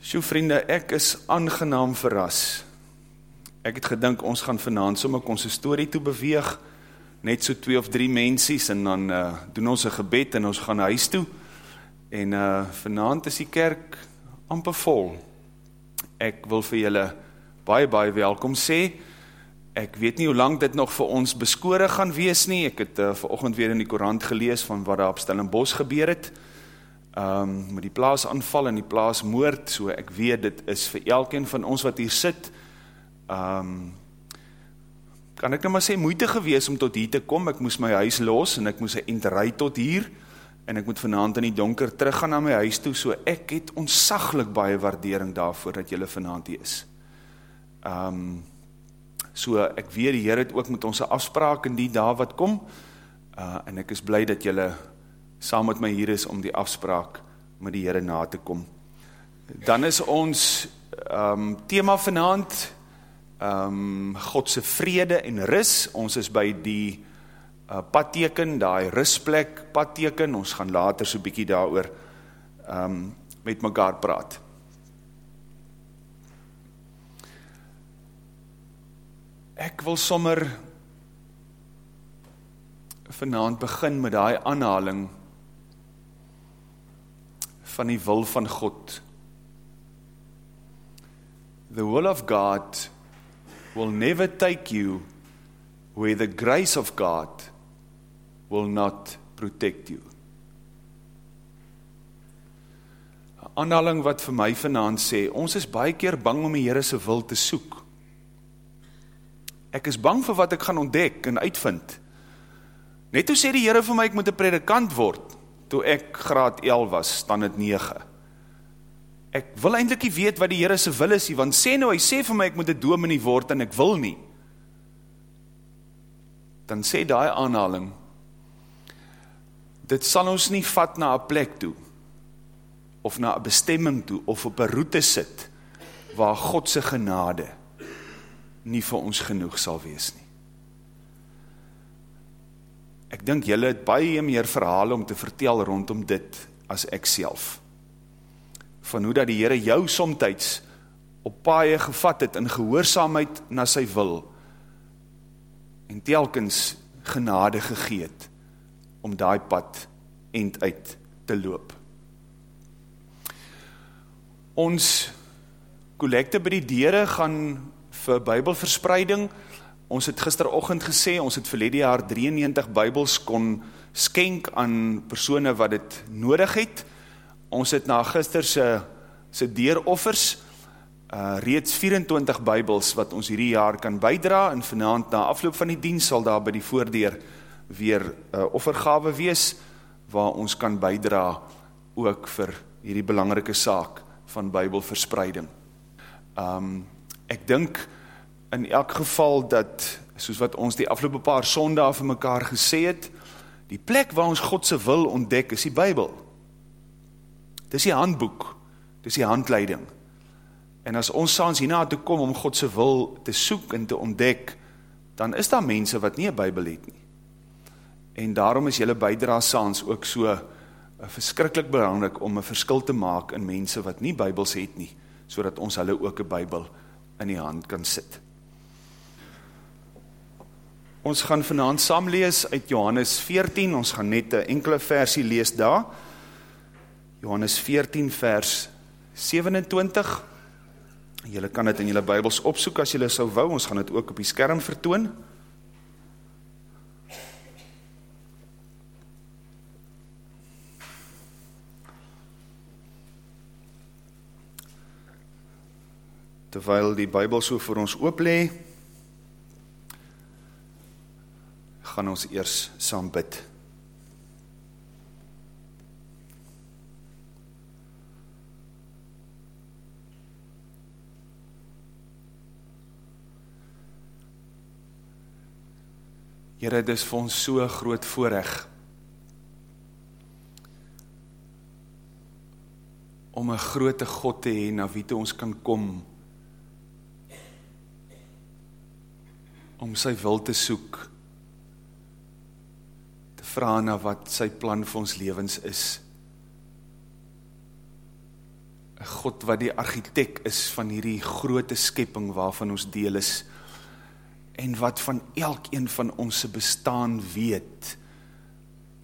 Sjoe vriende, ek is aangenaam verras. Ek het gedink ons gaan vanaand sommer konsistorie toe beweeg, net so twee of drie mensies en dan uh, doen ons 'n gebed en ons gaan huis toe. En uh vanaand is die kerk amper vol. Ek wil vir julle baie baie welkom sê. Ek weet nie hoe lank dit nog vir ons beskore gaan wees nie. Ek het uh, vanoggend weer in die koerant gelees van wat daar op Stellenbosch gebeur het um, met die plaas aanval en die plaas moord, so ek weet dit is vir elkeen van ons wat hier sit, um, kan ek nou maar sê moeite gewees om tot hier te kom, ek moes my huis los en ek moes een enterij tot hier, en ek moet vanavond in die donker teruggaan na my huis toe, so ek het onsaglik baie waardering daarvoor dat jylle vanavond hier is. Um, so ek weet die Heer het ook met onze afspraak in die dag wat kom, uh, en ek is blij dat jylle saam met my hier is om die afspraak met die Heere na te kom. Dan is ons um, thema vanavond um, Godse vrede en ris. Ons is by die uh, padteken, die risplek padteken. Ons gaan later so bykie daar oor um, met mekaar praat. Ek wil sommer vanavond begin met die aanhaling van die wil van God. The will of God will never take you where the grace of God will not protect you. Aanhaling wat vir my vanaand sê, ons is baie keer bang om die Here se wil te soek. Ek is bang vir wat ek gaan ontdek en uitvind. Net toe sê die Here vir my ek moet 'n predikant word toe ek graad 11 was, staan het 9. Ek wil eindelijk nie weet wat die Heere se wil is, want sê nou, hy sê vir my, ek moet een dominee word, en ek wil nie. Dan sê die aanhaling, dit sal ons nie vat na een plek toe, of na een bestemming toe, of op een route sit, waar Godse genade nie vir ons genoeg sal wees nie. Ek dink julle het baie meer verhale om te vertel rondom dit as ek self. Van hoe dat die Here jou soms op paie gevat het in gehoorsaamheid na sy wil en telkens genade gegee het om daai pad end uit te loop. Ons kollekte by die deure gaan vir Bybelverspreiding Ons het gisteroggend gesê, ons het verlede jaar 93 bybels kon skenk aan persone wat het nodig het. Ons het na gisterse se deeroffers uh, reeds 24 bybels wat ons hierdie jaar kan bijdra en vanavond na afloop van die dienst sal daar by die voordeur weer uh, offergave wees waar ons kan bijdra ook vir hierdie belangrike saak van bybelverspreiding. Um, ek dink, in elk geval dat, soos wat ons die afgelopen paar sondag vir mekaar gesê het, die plek waar ons Godse wil ontdek is die Bijbel. Dit is die handboek, dit is die handleiding. En as ons saans hierna te kom om Godse wil te soek en te ontdek, dan is daar mense wat nie een Bijbel het nie. En daarom is jylle bijdra saans ook so uh, verskrikkelijk belangrijk om een verskil te maak in mense wat nie Bijbels het nie, so ons hulle ook een Bijbel in die hand kan sit. Ons gaan vanavond saam lees uit Johannes 14, ons gaan net een enkele versie lees daar. Johannes 14 vers 27. Julle kan het in julle bybels opsoek as julle sou wou, ons gaan het ook op die skerm vertoon. Terwyl die bybel so vir ons ooplee, gaan ons eers saam bid. Here, dit is vir ons so groot voorreg om 'n groot God te hê na wie toe ons kan kom om sy wil te soek vraag na wat sy plan vir ons levens is. Een God wat die architect is van hierdie grote skepping waarvan ons deel is en wat van elkeen van ons bestaan weet.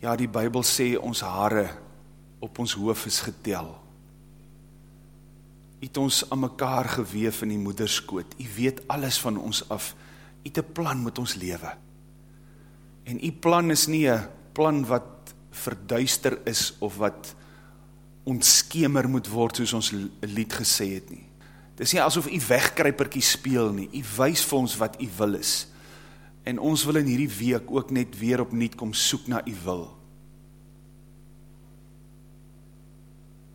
Ja, die Bybel sê ons hare op ons hoof is getel. U het ons aan mekaar geweef in die moederskoot. U weet alles van ons af. U het 'n plan met ons lewe. En u plan is nie 'n plan wat verduister is of wat ontskemer moet word soos ons lied gesê het nie. Dis nie asof u wegkruipertjie speel nie. U wys vir ons wat u wil is. En ons wil in hierdie week ook net weer opnuut kom soek na u wil.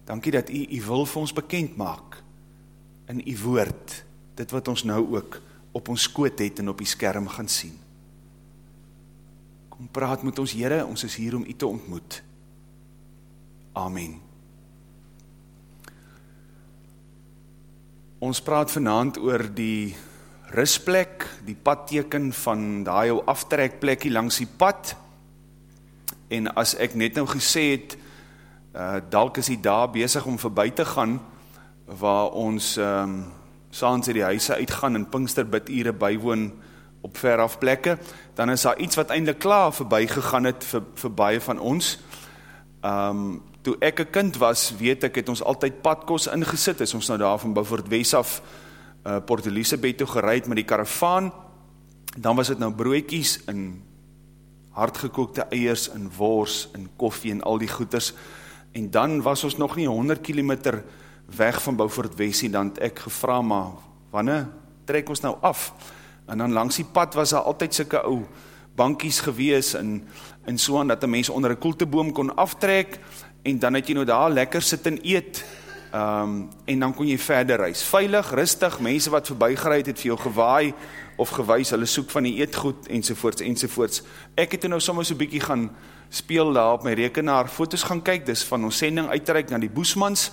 Dankie dat u u wil vir ons bekend maak in u woord. Dit wat ons nou ook op ons skoot het en op die skerm gaan sien. Kom praat met ons Here, ons is hier om u te ontmoet. Amen. Ons praat vanaand oor die rusplek, die padteken van daai ou aftrekplekkie langs die pad. En as ek net nou gesê het, uh, dalk is hy daar besig om verby te gaan, waar ons um, saans uit die huise uitgaan en Pinksterbidure bywoon op veraf plekke, dan is daar iets wat eindelijk klaar verby gegaan het vir, vir baie van ons. Um, toe ek een kind was, weet ek, het ons altyd padkos ingesit, is ons nou daar van Beaufort West af, uh, Port Elizabeth toe gereid met die karavaan, dan was het nou broekies en hardgekookte eiers en wors en koffie en al die goeders, en dan was ons nog nie 100 kilometer weg van Beaufort West, dan het ek gevra, maar wanneer trek ons nou af? En dan langs die pad was daar altyd sikke ou bankies gewees en, en so aan, dat een mens onder een koelteboom kon aftrek, en dan het jy nou daar lekker sit en eet, um, en dan kon jy verder reis. Veilig, rustig, mense wat voorbij gereid het vir jou gewaai, of gewys, hulle soek van die eetgoed, enzovoorts, enzovoorts. Ek het nou soms so bykie gaan speel daar op my rekenaar, foto's gaan kyk, dis van ons sending uitreik na die Boesmans,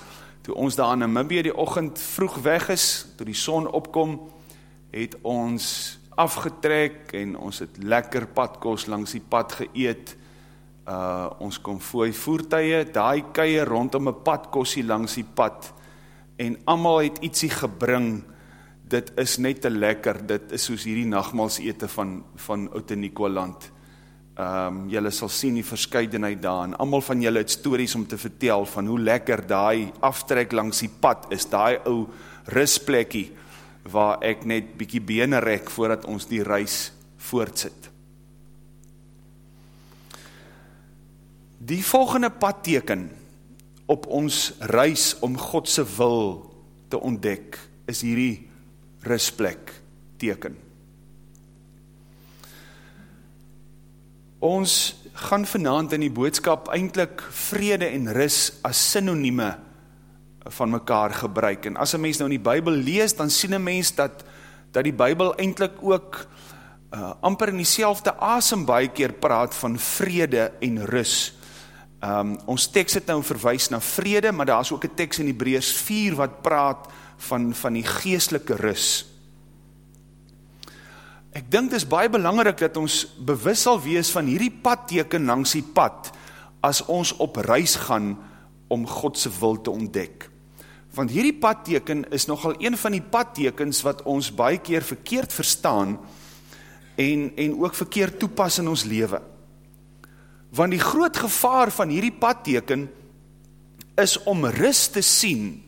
toe ons daar in Namibie die ochend vroeg weg is, toe die son opkom, het ons afgetrek, en ons het lekker padkos langs die pad geëet, uh, ons kom die voertuie, daai keie rondom een padkossie langs die pad, en amal het ietsie gebring, dit is net te lekker, dit is soos hierdie nachtmals ete van, van Oud-Nikoland. Um, ehm, julle sal sien die verscheidenheid daar, en amal van julle het stories om te vertel, van hoe lekker daai aftrek langs die pad is, daai ou risplekkie, waar ek net bykie bene rek, voordat ons die reis voortsit. Die volgende padteken op ons reis om Godse wil te ontdek, is hierdie rusplek teken. Ons gaan vanavond in die boodskap eindelijk vrede en ris as synonieme van mekaar gebruik. En as een mens nou in die bybel lees, dan sien een mens dat, dat die bybel eindelijk ook uh, amper in die selfde asem baie keer praat van vrede en ris. Um, ons tekst het nou verwijs na vrede, maar daar is ook een tekst in Hebreërs 4 wat praat van, van die geestelike ris. Ek dink dit is baie belangrik dat ons bewus sal wees van hierdie padteken langs die pad, as ons op reis gaan om Godse wil te ontdek. Want hierdie padteken is nogal een van die padtekens wat ons baie keer verkeerd verstaan en, en ook verkeerd toepas in ons leven. Want die groot gevaar van hierdie padteken is om ris te sien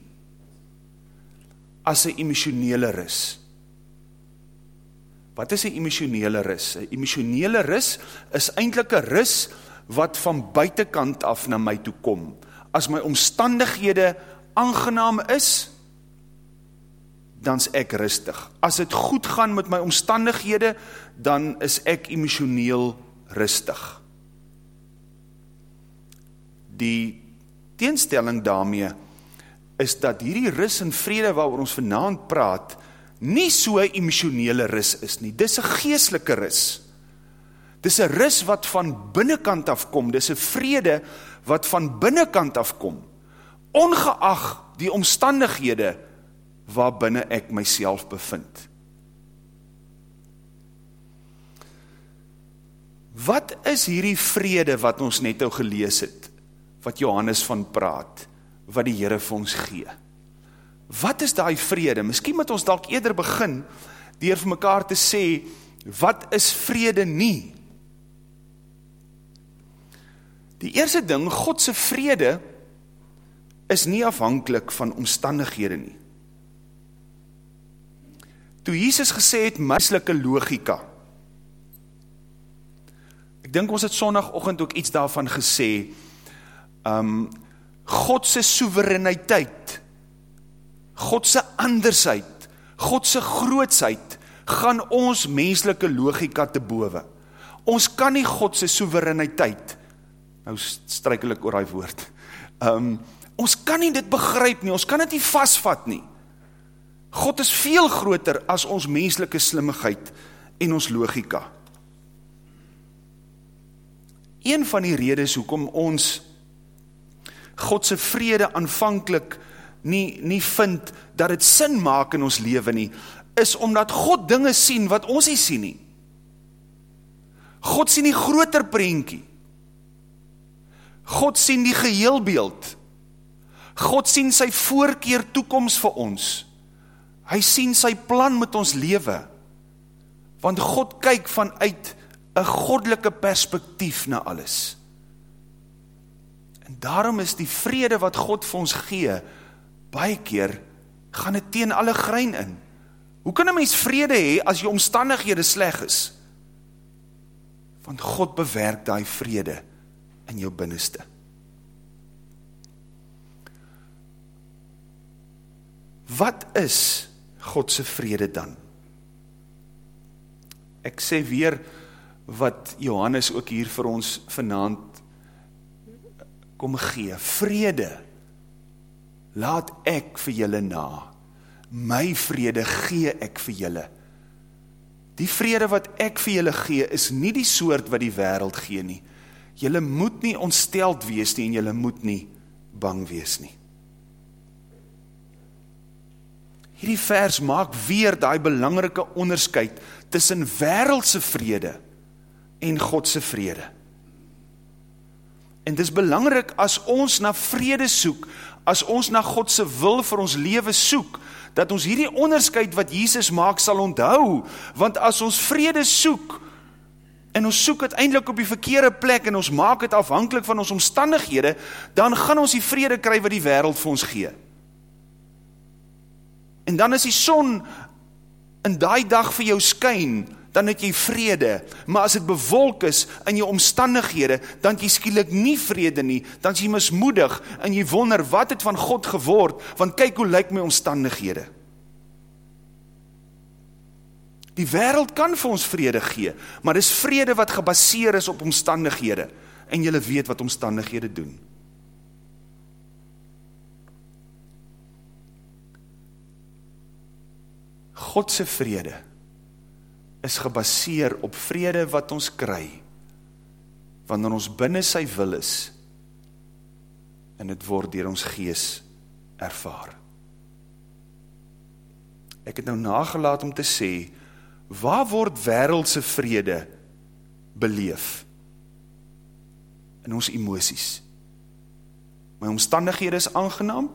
as 'n emosionele ris. Wat is 'n emosionele ris? 'n Emosionele ris is eintlik 'n ris wat van buitekant af na my toe kom. As my omstandighede aangenaam is, dan's ek rustig. As dit goed gaan met my omstandighede, dan is ek emosioneel rustig die teenstelling daarmee is dat hierdie rus en vrede waaroor ons vanaand praat, nie so emotionele rus is nie. Dis 'n geestelike rus. Dis 'n rus wat van binnekant af kom. Dis 'n vrede wat van binnekant af kom. Ongeag die omstandighede waar binne ek myself bevind. Wat is hierdie vrede wat ons net nou gelees het? wat Johannes van praat, wat die Here vir ons gee. wat is die vrede? Miskien moet ons dalk eerder begin deur vir mekaar te sê, wat is vrede nie? Die eerste ding, God se vrede is nie afhanklik van omstandighede nie. Toe Jesus gesê het menslike logika. Ek dink ons het Sondagoggend ook iets daarvan gesê. Um God se soewereiniteit. God se andersheid, God se grootsheid gaan ons menslike logika te bowe. Ons kan nie God se soewereiniteit nou struikel ek oor daai woord. Um ons kan nie dit begryp nie, ons kan dit nie vasvat nie. God is veel groter as ons menslike slimmigheid en ons logika. Een van die redes hoekom ons God se vrede aanvanklik nie nie vind dat dit sin maak in ons lewe nie, is omdat God dinge sien wat ons nie sien nie. God sien die groter prentjie. God sien die geheelbeeld. God sien sy voorkeur toekoms vir ons. Hy sien sy plan met ons lewe. Want God kyk vanuit 'n goddelike perspektief na alles. En daarom is die vrede wat God vir ons gee, baie keer gaan dit teen alle grein in. Hoe kan 'n mens vrede hê as jou omstandighede sleg is? Want God bewerk daai vrede in jou binneste. Wat is God se vrede dan? Ek sê weer wat Johannes ook hier vir ons vanaand kom gee. Vrede laat ek vir julle na. My vrede gee ek vir julle. Die vrede wat ek vir julle gee is nie die soort wat die wêreld gee nie. Julle moet nie ontsteld wees nie en julle moet nie bang wees nie. Hierdie vers maak weer daai belangrike onderskeid tussen wêreldse vrede en God se vrede. En dis belangrik as ons na vrede soek, as ons na God se wil vir ons lewe soek, dat ons hierdie onderskeid wat Jesus maak sal onthou, want as ons vrede soek, en ons soek het eindelijk op die verkeerde plek en ons maak het afhankelijk van ons omstandighede, dan gaan ons die vrede kry wat die wereld vir ons gee. En dan is die son in die dag vir jou skyn, dan het jy vrede, maar as het bewolk is in jou omstandighede, dan het jy skielik nie vrede nie, dan is jy mismoedig en jy wonder wat het van God geword, want kyk hoe lyk my omstandighede. Die wêreld kan vir ons vrede gee, maar dis vrede wat gebaseer is op omstandighede en jy weet wat omstandighede doen. God se vrede is gebaseer op vrede wat ons kry wanneer ons binne sy wil is en dit word deur ons gees ervaar. Ek het nou nagelaat om te sê waar word wêreldse vrede beleef? In ons emosies. My omstandighede is aangenaam,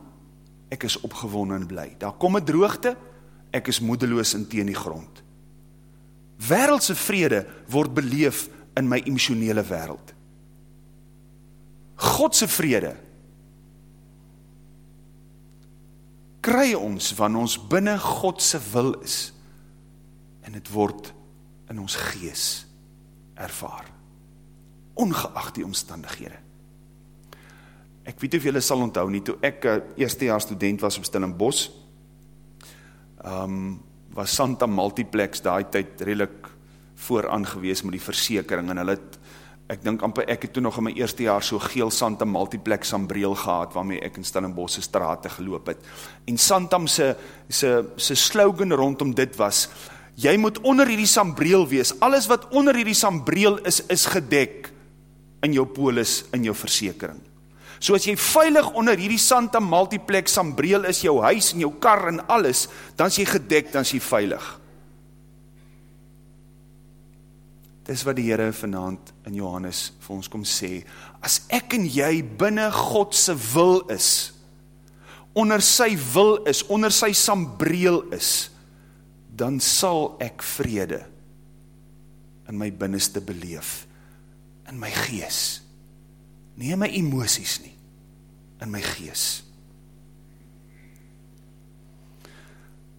ek is opgewonde en bly. Daar kom 'n droogte, ek is moedeloos en teen die grond. Wêreldse vrede word beleef in my emosionele wêreld. God se vrede kry ons wanneer ons binne God se wil is en het word in ons gees ervaar, ongeacht die omstandighede. Ek weet of julle sal onthou nie, toe ek uh, eerstejaars student was op Stellenbos, um, was Santa Multiplex daai tyd redelijk vooraan gewees met die versekering, en hulle het, ek dink amper, ek het toen nog in my eerste jaar so geel Santa Multiplex sambreel gehad, waarmee ek in Stellenbosse straat geloop het. En Santam se, se, se slogan rondom dit was, jy moet onder hierdie sambreel wees, alles wat onder hierdie sambreel is, is gedek in jou polis, in jou versekering. So as jy veilig onder hierdie Santa Multiplex sambreel is, jou huis en jou kar en alles, dan is jy gedek, dan is jy veilig. Dis wat die Heere vanavond in Johannes vir ons kom sê, as ek en jy binnen Godse wil is, onder sy wil is, onder sy sambreel is, dan sal ek vrede in my binneste beleef, in my gees, nie in my emoties nie, in my gees.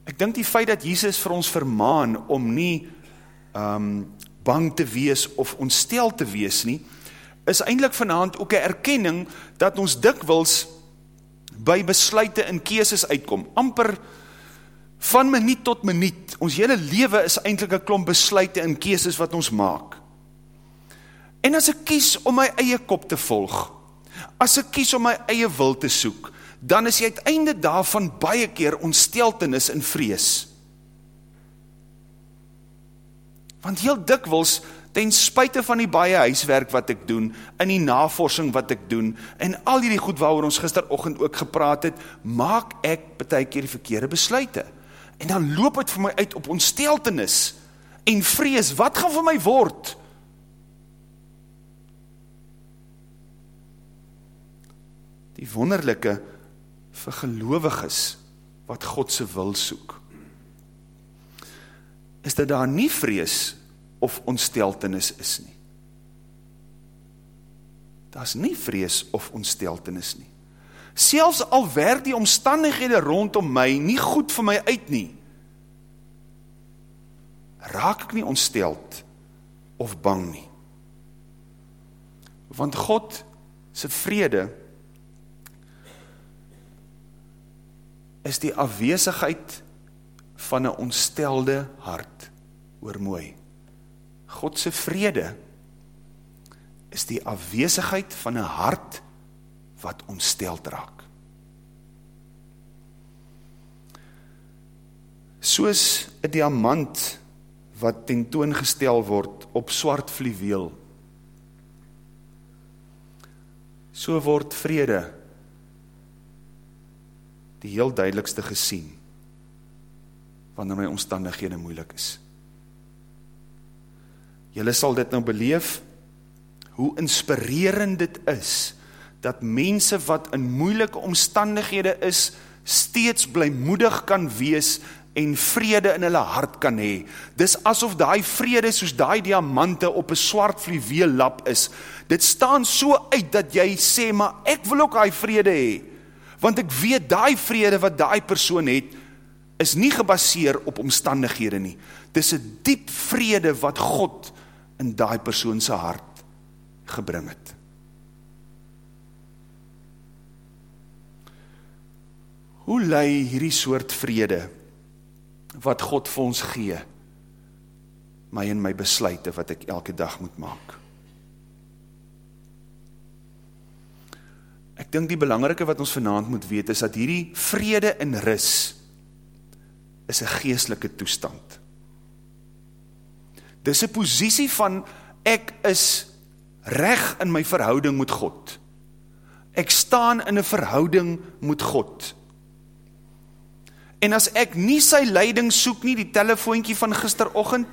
Ek dink die feit dat Jesus vir ons vermaan om nie um, bang te wees of ontstel te wees nie, is eindelijk vanavond ook een erkenning dat ons dikwils by besluite en keeses uitkom. Amper van minuut tot minuut. Ons hele leven is eindelijk een klomp besluite en keeses wat ons maak. En as ek kies om my eie kop te volg, as ek kies om my eie wil te soek, dan is jy uiteinde daarvan baie keer ontsteltenis en vrees. Want heel dikwils, ten spuite van die baie huiswerk wat ek doen, in die navorsing wat ek doen, en al die goed waar ons gisterochtend ook gepraat het, maak ek betek keer die verkeerde besluite. En dan loop het vir my uit op ontsteltenis en vrees, wat gaan vir my word? Die wonderlijke vir gelovig is, wat Godse wil soek, is dat daar nie vrees of ontsteltenis is nie. Daar is nie vrees of ontsteltenis nie. Selfs al werk die omstandighede rondom my nie goed vir my uit nie, raak ek nie ontsteld of bang nie. Want God se vrede is die afwesigheid van 'n ontstelde hart. Hoor mooi. God se vrede is die afwesigheid van 'n hart wat ontsteld raak. Soos 'n diamant wat tentoongestel word op swart fluweel. So word vrede die heel duidelikste gesien wanneer my omstandighede moeilik is. Julle sal dit nou beleef, hoe inspirerend dit is, dat mense wat in moeilike omstandighede is, steeds blijmoedig kan wees en vrede in hulle hart kan hee. Dis asof die vrede soos die diamante op een swart vlieweel lap is. Dit staan so uit dat jy sê, maar ek wil ook die vrede hee. Want ek weet die vrede wat die persoon het, is nie gebaseer op omstandighede nie. Dis een diep vrede wat God in daai persoon se hart gebring het. Hoe lei hierdie soort vrede wat God vir ons gee my en my besluite wat ek elke dag moet maak? Ek dink die belangrike wat ons vanaand moet weet is dat hierdie vrede en rus is 'n geestelike toestand. Dis 'n posisie van ek is reg in my verhouding met God. Ek staan in 'n verhouding met God. En as ek nie sy leiding soek nie, die telefoontjie van gisteroggend,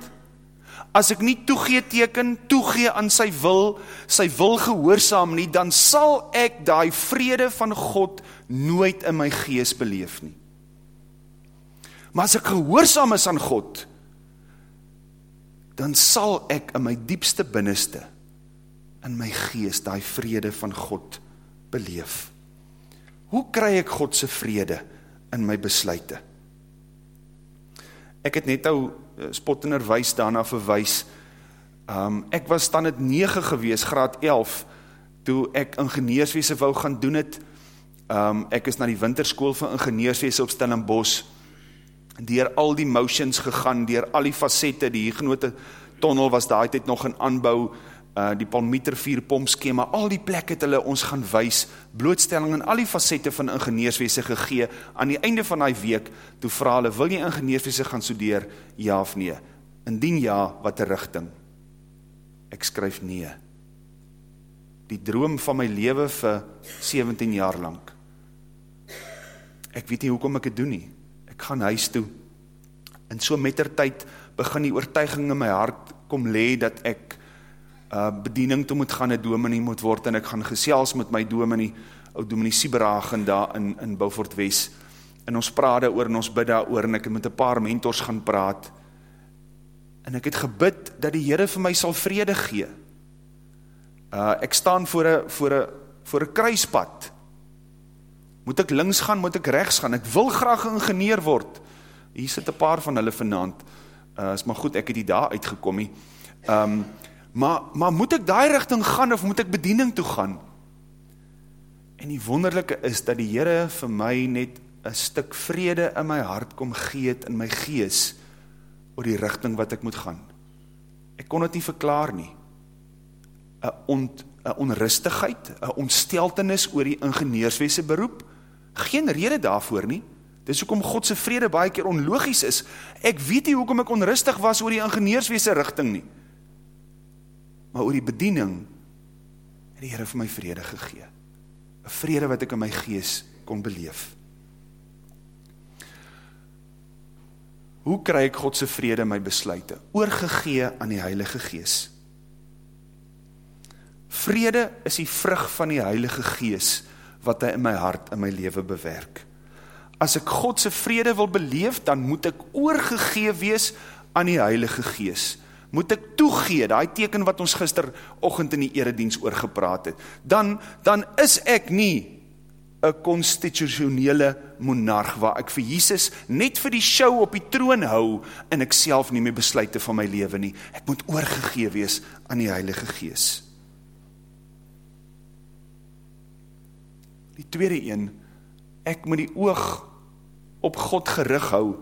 as ek nie toegee teken, toegee aan sy wil, sy wil gehoorsaam nie, dan sal ek daai vrede van God nooit in my gees beleef nie. Maar as ek gehoorsaam is aan God, dan sal ek in my diepste binneste in my gees daai vrede van God beleef. Hoe kry ek God se vrede in my besluite? Ek het net eh, spottenerwys daarna verwys. Um ek was dit 9 gewees, graad 11, toe ek ingenieurswese wou gaan doen het. Um ek is na die winterskool vir ingenieurswese op Stellenbosch dier al die motions gegaan, dier al die facette, die genote tonnel was daai tyd nog in aanbouw, uh, die palmieter vier pompskema, al die plek het hulle ons gaan wys, blootstelling en al die facette van ingenieurswese gegee, aan die einde van die week, toe vraag hulle, wil jy ingenieurswese gaan studeer, ja of nee? Indien ja, wat die richting? Ek skryf nee. Die droom van my leven vir 17 jaar lang. Ek weet nie hoekom ek het doen nie ek gaan huis toe. En so met der tyd begin die oortuiging in my hart kom le dat ek uh, bediening toe moet gaan, een dominee moet word, en ek gaan gesels met my dominee ou Dominee Sieberagen daar in, in Beaufort West, en ons praat daar oor, en ons bid daar oor, en ek met een paar mentors gaan praat, en ek het gebid, dat die Heere vir my sal vrede gee, uh, ek staan voor een, voor een, voor een kruispad, moet ek links gaan, moet ek rechts gaan, ek wil graag ingenieur word, hier sit een paar van hulle vanavond, uh, is maar goed, ek het die daar uitgekom nie, um, maar, maar moet ek die richting gaan, of moet ek bediening toe gaan? En die wonderlijke is, dat die Heere vir my net een stuk vrede in my hart kom geet, in my gees, oor die richting wat ek moet gaan. Ek kon het nie verklaar nie. Een on, onrustigheid, een ontsteltenis oor die ingenieurswese beroep, geen rede daarvoor nie, dis hoekom Godse vrede baie keer onlogisch is, ek weet nie hoekom ek onrustig was oor die ingenieurswese richting nie, maar oor die bediening, het die Heere vir my vrede gegee, een vrede wat ek in my gees kon beleef. Hoe kry ek Godse vrede in my besluite? Oorgegee aan die Heilige Gees. Vrede is die vrug van die Heilige Gees, wat hy in my hart, in my leven bewerk. As ek Godse vrede wil beleef, dan moet ek oorgegee wees aan die Heilige Gees. Moet ek toegee, die teken wat ons gister ochend in die eredienst oorgepraat het, dan, dan is ek nie een constitutionele monarch, waar ek vir Jesus net vir die show op die troon hou, en ek self nie meer besluite van my leven nie. Ek moet oorgegee wees aan die Heilige Gees. Die tweede een, ek moet die oog op God gerig hou.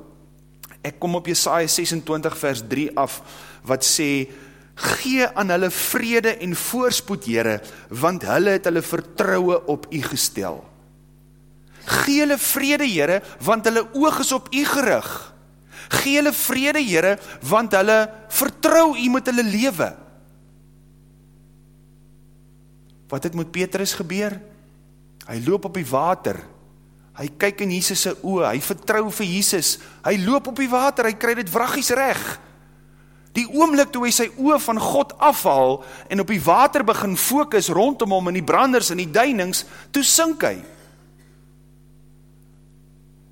Ek kom op Jesaja 26 vers 3 af, wat sê, Gee aan hulle vrede en voorspoed, Heere, want hulle het hulle vertrouwe op u gestel. Gee hulle vrede, Heere, want hulle oog is op u gerig. Gee hulle vrede, Heere, want hulle vertrou u met hulle lewe. Wat het met Petrus gebeur? Hy loop op die water, hy kyk in Jesus' oe, hy vertrou vir Jesus, hy loop op die water, hy kry dit vragies reg. Die oomlik toe hy sy oe van God afhaal, en op die water begin focus rondom hom in die branders en die duinings, toe sink hy.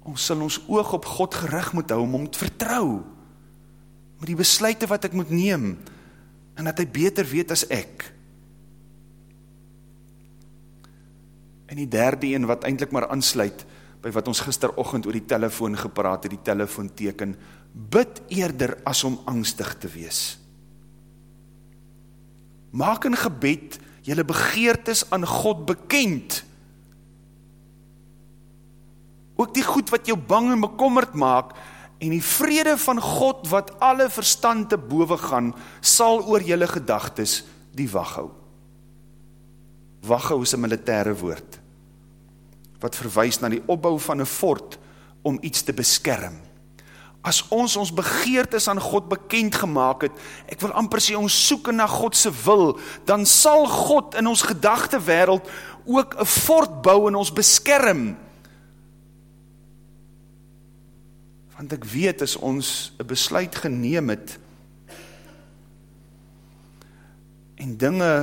Ons sal ons oog op God gerig moet hou, om om te vertrou, met die besluite wat ek moet neem, en dat hy beter weet as ek. En die derde een wat eindelijk maar aansluit by wat ons gisterochtend oor die telefoon gepraat het, die telefoon teken, bid eerder as om angstig te wees. Maak in gebed jylle begeertes aan God bekend. Ook die goed wat jou bang en bekommerd maak, en die vrede van God wat alle verstand te boven gaan, sal oor jylle gedagtes die waghou. Waghou is een militaire woord wat verwijs na die opbouw van een fort om iets te beskerm. As ons ons begeertes aan God bekend gemaakt het, ek wil amper sê ons soeken na Godse wil, dan sal God in ons gedachte wereld ook een fort bou en ons beskerm. Want ek weet as ons een besluit geneem het en dinge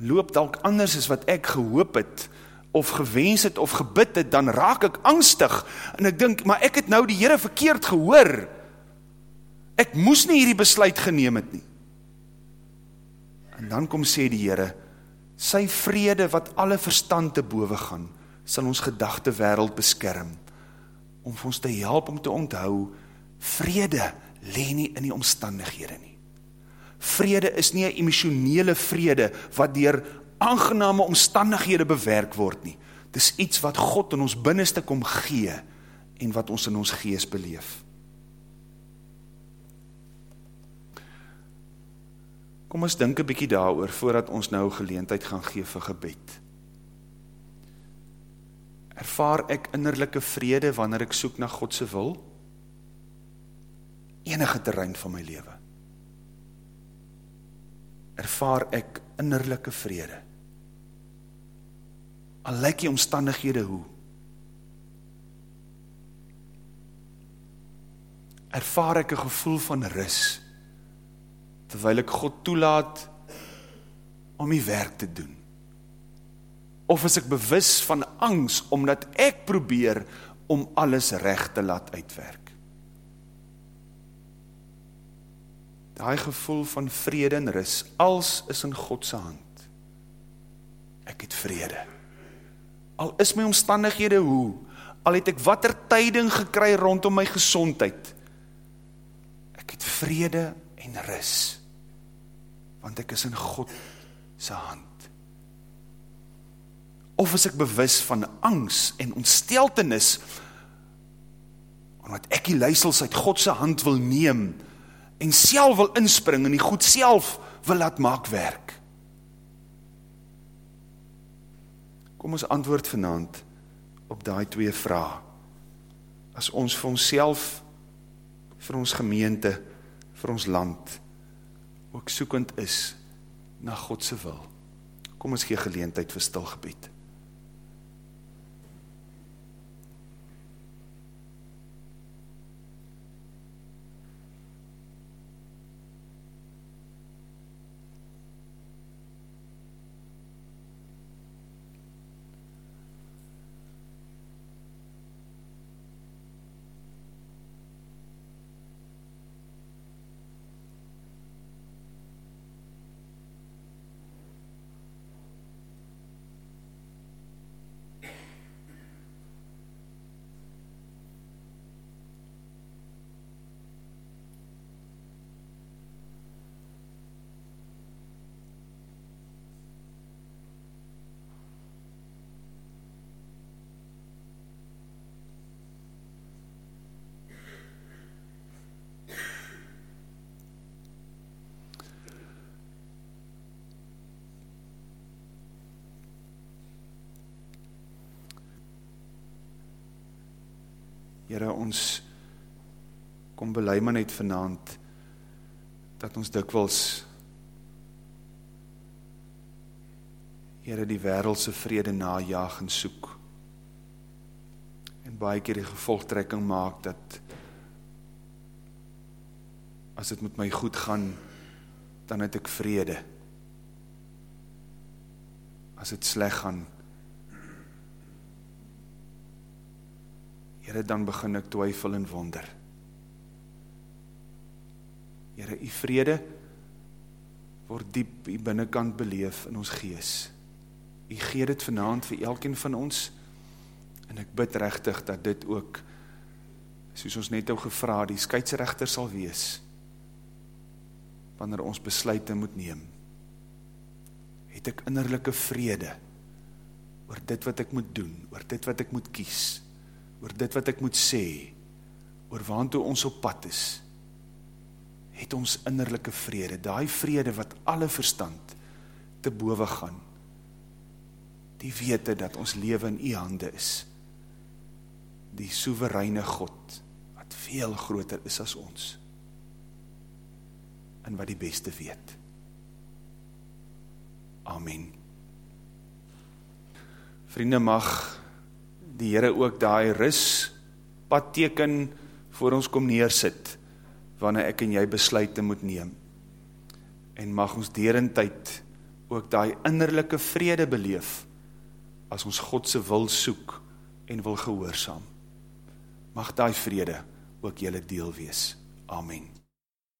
loop dalk anders as wat ek gehoop het, of gewens het of gebid het, dan raak ek angstig, en ek dink, maar ek het nou die Heere verkeerd gehoor, ek moes nie hierdie besluit geneem het nie. En dan kom sê die Heere, sy vrede wat alle verstand te boven gaan, sal ons gedachte wereld beskerm, om ons te help om te onthou, vrede leen nie in die omstandighede nie. Vrede is nie een emotionele vrede, wat dier aangename omstandighede bewerk word nie. Dis iets wat God in ons binneste kom gee en wat ons in ons gees beleef. Kom ons dink 'n bietjie daaroor voordat ons nou geleentheid gaan gee vir gebed. Ervaar ek innerlike vrede wanneer ek soek na God se wil? Enige terrein van my lewe. Ervaar ek innerlike vrede? Al lyk die omstandighede hoe. Ervaar ek 'n gevoel van rus terwyl ek God toelaat om die werk te doen. of is ek bewus van angs omdat ek probeer om alles reg te laat uitwerk? Daai gevoel van vrede en rus, als is in God se hand. Ek het vrede. Al is my omstandighede hoe, al het ek watter tyding gekry rondom my gesondheid. Ek het vrede en rus. Want ek is in God se hand. Of is ek bewus van angs en ontsteltenis omdat ek die leiersels uit God se hand wil neem en self wil inspring en die goed self wil laat maak werk. Kom ons antwoord vanaand op daai twee vrae. As ons vir onsself vir ons gemeente, vir ons land ook soekend is na God se wil. Kom ons gee geleentheid vir stil gebed. Here ons kom bely maar net vanaand dat ons dikwels Here die wêreldse vrede najag en soek. En baie keer die gevolgtrekking maak dat as dit met my goed gaan, dan het ek vrede. As dit sleg gaan, Here dan begin ek twyfel en wonder. Here, u vrede word diep hier binnekant beleef in ons gees. U gee dit vanaand vir elkeen van ons en ek bid regtig dat dit ook soos ons net ou gevra die skeieregter sal wees wanneer ons besluite moet neem. Het ek innerlike vrede oor dit wat ek moet doen, oor dit wat ek moet kies oor dit wat ek moet sê, oor waantoe ons op pad is, het ons innerlijke vrede, daai vrede wat alle verstand te bowe gaan, die wete dat ons leven in die hande is, die soevereine God, wat veel groter is as ons, en wat die beste weet. Amen. Vriende mag, die Here ook daai rus padteken voor ons kom neersit wanneer ek en jy besluite moet neem. En mag ons derentyd ook daai innerlike vrede beleef as ons God se wil soek en wil gehoorsaam. Mag daai vrede ook julle deel wees. Amen.